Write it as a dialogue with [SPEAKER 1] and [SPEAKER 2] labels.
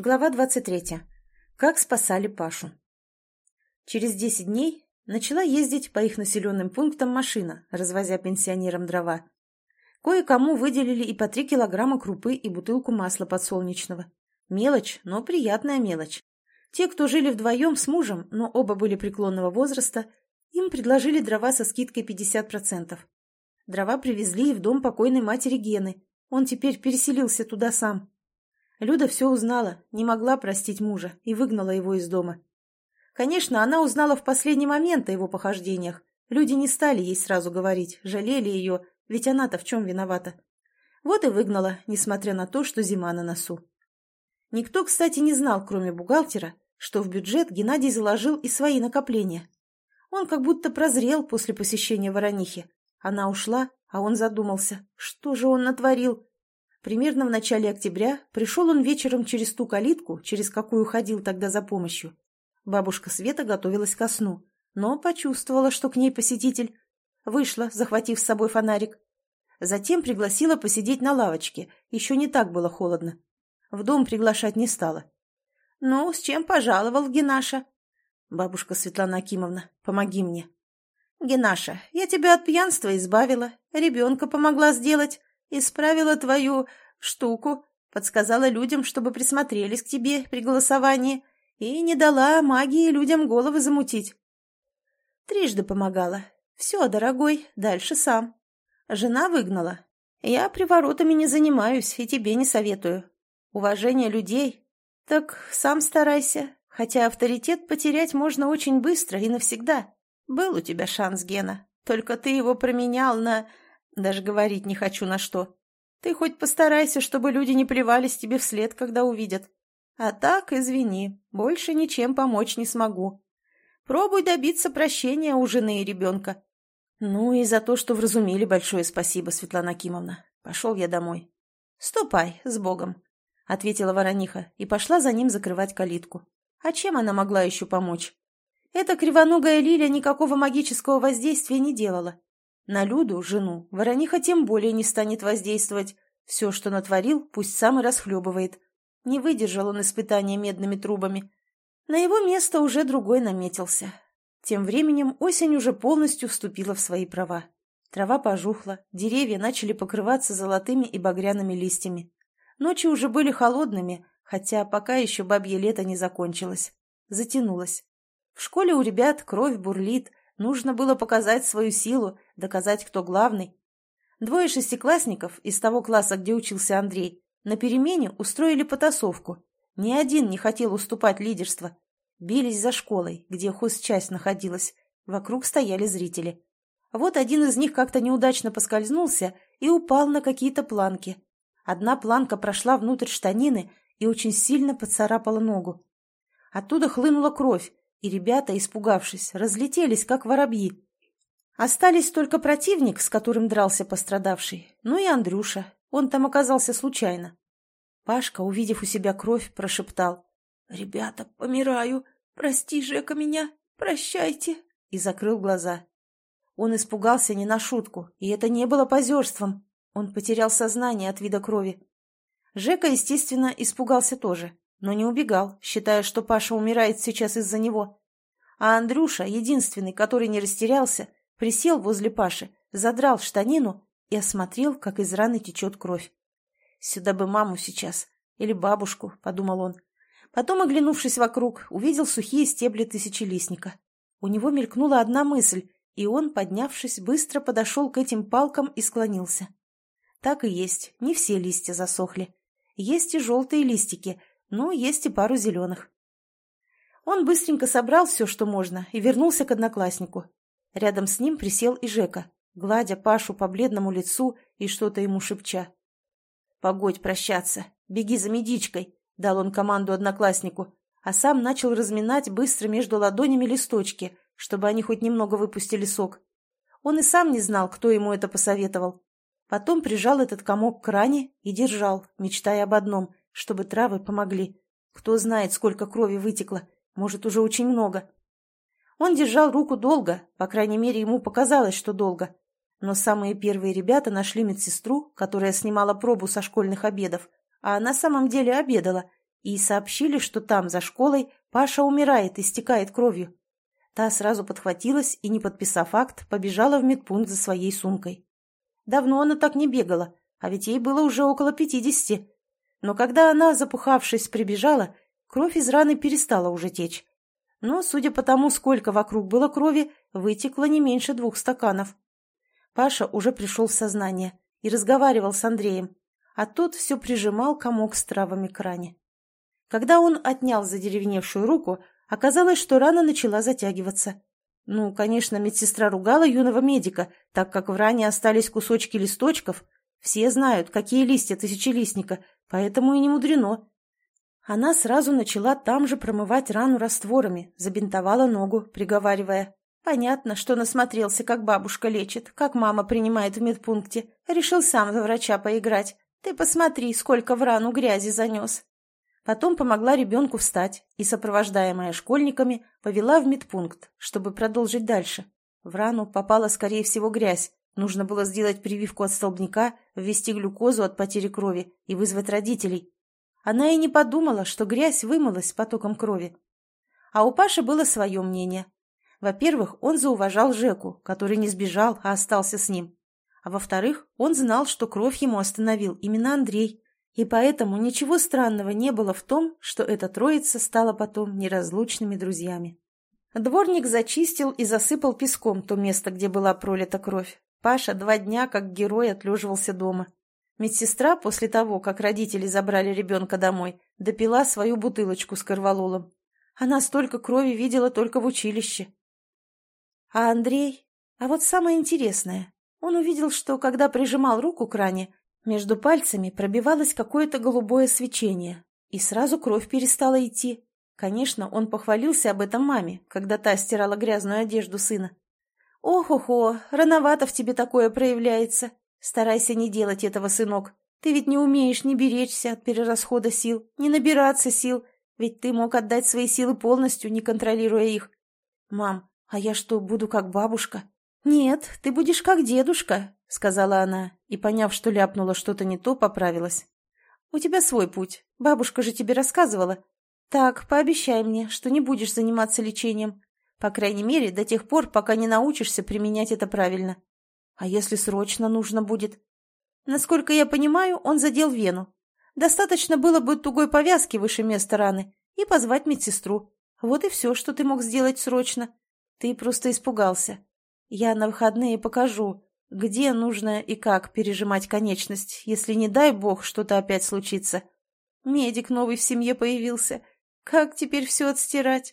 [SPEAKER 1] Глава 23. Как спасали Пашу. Через 10 дней начала ездить по их населенным пунктам машина, развозя пенсионерам дрова. Кое-кому выделили и по 3 килограмма крупы и бутылку масла подсолнечного. Мелочь, но приятная мелочь. Те, кто жили вдвоем с мужем, но оба были преклонного возраста, им предложили дрова со скидкой 50%. Дрова привезли и в дом покойной матери Гены. Он теперь переселился туда сам. Люда все узнала, не могла простить мужа и выгнала его из дома. Конечно, она узнала в последний момент о его похождениях. Люди не стали ей сразу говорить, жалели ее, ведь она-то в чем виновата. Вот и выгнала, несмотря на то, что зима на носу. Никто, кстати, не знал, кроме бухгалтера, что в бюджет Геннадий заложил и свои накопления. Он как будто прозрел после посещения Воронихи. Она ушла, а он задумался, что же он натворил. Примерно в начале октября пришел он вечером через ту калитку, через какую ходил тогда за помощью. Бабушка Света готовилась ко сну, но почувствовала, что к ней посетитель. Вышла, захватив с собой фонарик. Затем пригласила посидеть на лавочке, еще не так было холодно. В дом приглашать не стала. «Ну, с чем пожаловал, Генаша?» «Бабушка Светлана Акимовна, помоги мне». «Генаша, я тебя от пьянства избавила, ребенка помогла сделать, Исправила твою штуку, подсказала людям, чтобы присмотрелись к тебе при голосовании, и не дала магии людям головы замутить. Трижды помогала. Все, дорогой, дальше сам. Жена выгнала. Я приворотами не занимаюсь и тебе не советую. Уважение людей. Так сам старайся, хотя авторитет потерять можно очень быстро и навсегда. Был у тебя шанс, Гена, только ты его променял на... Даже говорить не хочу на что. Ты хоть постарайся, чтобы люди не плевались тебе вслед, когда увидят. А так, извини, больше ничем помочь не смогу. Пробуй добиться прощения у жены и ребенка. Ну и за то, что вразумили, большое спасибо, Светлана Кимовна. Пошел я домой. Ступай, с Богом, — ответила Ворониха и пошла за ним закрывать калитку. А чем она могла еще помочь? Эта кривоногая Лиля никакого магического воздействия не делала. На Люду, жену, Ворониха тем более не станет воздействовать. Все, что натворил, пусть сам и расхлебывает. Не выдержал он испытания медными трубами. На его место уже другой наметился. Тем временем осень уже полностью вступила в свои права. Трава пожухла, деревья начали покрываться золотыми и багряными листьями. Ночи уже были холодными, хотя пока еще бабье лето не закончилось. Затянулось. В школе у ребят кровь бурлит, Нужно было показать свою силу, доказать, кто главный. Двое шестиклассников из того класса, где учился Андрей, на перемене устроили потасовку. Ни один не хотел уступать лидерство. Бились за школой, где хозчасть находилась. Вокруг стояли зрители. Вот один из них как-то неудачно поскользнулся и упал на какие-то планки. Одна планка прошла внутрь штанины и очень сильно поцарапала ногу. Оттуда хлынула кровь, и ребята, испугавшись, разлетелись, как воробьи. Остались только противник, с которым дрался пострадавший, ну и Андрюша, он там оказался случайно. Пашка, увидев у себя кровь, прошептал. «Ребята, помираю! Прости, Жека, меня! Прощайте!» и закрыл глаза. Он испугался не на шутку, и это не было позерством. Он потерял сознание от вида крови. Жека, естественно, испугался тоже но не убегал, считая, что Паша умирает сейчас из-за него. А Андрюша, единственный, который не растерялся, присел возле Паши, задрал штанину и осмотрел, как из раны течет кровь. «Сюда бы маму сейчас. Или бабушку», — подумал он. Потом, оглянувшись вокруг, увидел сухие стебли тысячелистника. У него мелькнула одна мысль, и он, поднявшись, быстро подошел к этим палкам и склонился. Так и есть, не все листья засохли. Есть и желтые листики, ну, есть и пару зеленых. Он быстренько собрал все, что можно, и вернулся к однокласснику. Рядом с ним присел и Жека, гладя Пашу по бледному лицу и что-то ему шепча. «Погодь прощаться, беги за медичкой», — дал он команду однокласснику, а сам начал разминать быстро между ладонями листочки, чтобы они хоть немного выпустили сок. Он и сам не знал, кто ему это посоветовал. Потом прижал этот комок к ране и держал, мечтая об одном чтобы травы помогли. Кто знает, сколько крови вытекло, может, уже очень много. Он держал руку долго, по крайней мере, ему показалось, что долго. Но самые первые ребята нашли медсестру, которая снимала пробу со школьных обедов, а на самом деле обедала, и сообщили, что там, за школой, Паша умирает и стекает кровью. Та сразу подхватилась и, не подписав акт, побежала в медпункт за своей сумкой. Давно она так не бегала, а ведь ей было уже около пятидесяти. Но когда она, запухавшись, прибежала, кровь из раны перестала уже течь. Но, судя по тому, сколько вокруг было крови, вытекло не меньше двух стаканов. Паша уже пришел в сознание и разговаривал с Андреем, а тот все прижимал комок с травами к ране. Когда он отнял задеревневшую руку, оказалось, что рана начала затягиваться. Ну, конечно, медсестра ругала юного медика, так как в ране остались кусочки листочков. Все знают, какие листья тысячелистника, поэтому и не мудрено. Она сразу начала там же промывать рану растворами, забинтовала ногу, приговаривая. Понятно, что насмотрелся, как бабушка лечит, как мама принимает в медпункте. Решил сам за врача поиграть. Ты посмотри, сколько в рану грязи занес. Потом помогла ребенку встать и, сопровождаемая школьниками, повела в медпункт, чтобы продолжить дальше. В рану попала, скорее всего, грязь. Нужно было сделать прививку от столбняка, ввести глюкозу от потери крови и вызвать родителей. Она и не подумала, что грязь вымылась потоком крови. А у Паши было свое мнение. Во-первых, он зауважал Жеку, который не сбежал, а остался с ним. А во-вторых, он знал, что кровь ему остановил именно Андрей, и поэтому ничего странного не было в том, что эта троица стала потом неразлучными друзьями. Дворник зачистил и засыпал песком то место, где была пролита кровь. Паша два дня как герой отлеживался дома. Медсестра после того, как родители забрали ребенка домой, допила свою бутылочку с корвалолом. Она столько крови видела только в училище. А Андрей? А вот самое интересное. Он увидел, что, когда прижимал руку к ране, между пальцами пробивалось какое-то голубое свечение, и сразу кровь перестала идти. Конечно, он похвалился об этом маме, когда та стирала грязную одежду сына. «Ох-охо, рановато в тебе такое проявляется. Старайся не делать этого, сынок. Ты ведь не умеешь не беречься от перерасхода сил, не набираться сил, ведь ты мог отдать свои силы полностью, не контролируя их. Мам, а я что, буду как бабушка?» «Нет, ты будешь как дедушка», — сказала она, и, поняв, что ляпнула что-то не то, поправилась. «У тебя свой путь. Бабушка же тебе рассказывала. Так, пообещай мне, что не будешь заниматься лечением. По крайней мере, до тех пор, пока не научишься применять это правильно. А если срочно нужно будет? Насколько я понимаю, он задел вену. Достаточно было бы тугой повязки выше места раны и позвать медсестру. Вот и все, что ты мог сделать срочно. Ты просто испугался. Я на выходные покажу, где нужно и как пережимать конечность, если, не дай бог, что-то опять случится. Медик новый в семье появился. Как теперь все отстирать?